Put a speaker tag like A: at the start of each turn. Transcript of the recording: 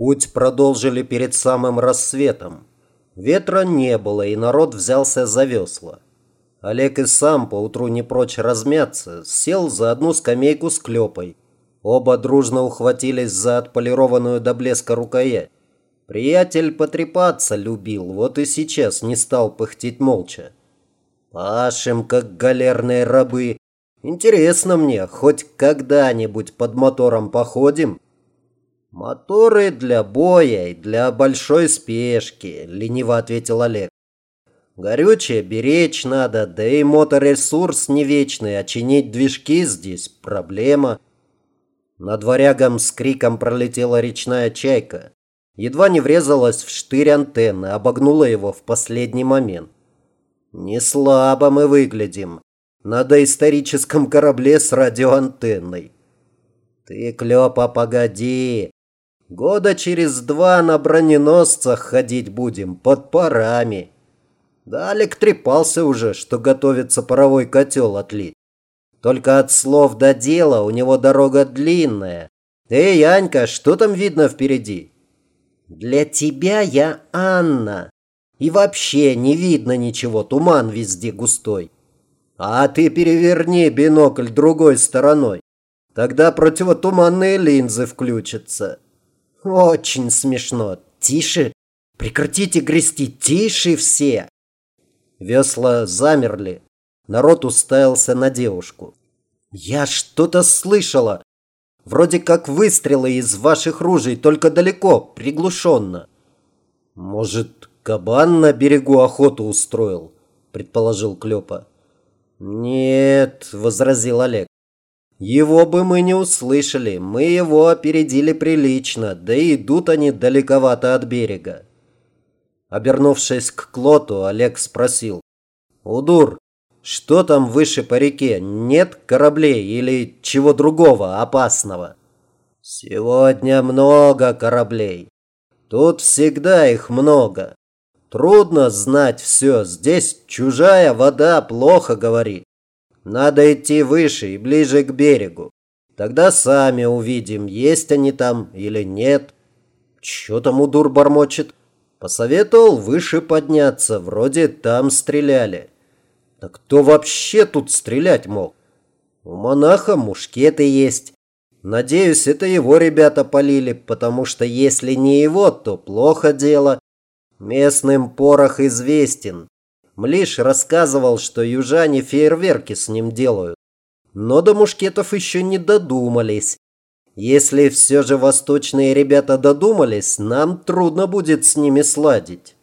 A: Путь продолжили перед самым рассветом. Ветра не было, и народ взялся за весла. Олег и сам поутру не прочь размяться, сел за одну скамейку с клепой. Оба дружно ухватились за отполированную до блеска рукоять. Приятель потрепаться любил, вот и сейчас не стал пыхтеть молча. Пашем, как галерные рабы. Интересно мне, хоть когда-нибудь под мотором походим? Моторы для боя и для большой спешки, лениво ответил Олег. Горючее беречь надо, да и моторесурс не вечный, а чинить движки здесь проблема. Над варягом с криком пролетела речная чайка. Едва не врезалась в штырь антенны, обогнула его в последний момент. Не слабо мы выглядим. На доисторическом корабле с радиоантенной. Ты, Клёпа, погоди. Года через два на броненосцах ходить будем, под парами. Далек трепался уже, что готовится паровой котел отлить. Только от слов до дела у него дорога длинная. Эй, Янька, что там видно впереди? Для тебя я Анна. И вообще не видно ничего, туман везде густой. А ты переверни бинокль другой стороной. Тогда противотуманные линзы включатся. Очень смешно. Тише. Прекратите грести. Тише все. Весла замерли. Народ уставился на девушку. Я что-то слышала. Вроде как выстрелы из ваших ружей, только далеко, приглушенно. Может, кабан на берегу охоту устроил? Предположил Клёпа. Нет, возразил Олег. Его бы мы не услышали, мы его опередили прилично, да и идут они далековато от берега. Обернувшись к Клоту, Олег спросил. «Удур, что там выше по реке? Нет кораблей или чего другого опасного?» «Сегодня много кораблей. Тут всегда их много. Трудно знать все. Здесь чужая вода плохо говорит. Надо идти выше и ближе к берегу. Тогда сами увидим, есть они там или нет. Чё там Удур бормочет? Посоветовал выше подняться, вроде там стреляли. Да кто вообще тут стрелять мог? У монаха мушкеты есть. Надеюсь, это его ребята полили, потому что если не его, то плохо дело. Местным порох известен. Млиш рассказывал, что южане фейерверки с ним делают. Но до мушкетов еще не додумались. Если все же восточные ребята додумались, нам трудно будет с ними сладить.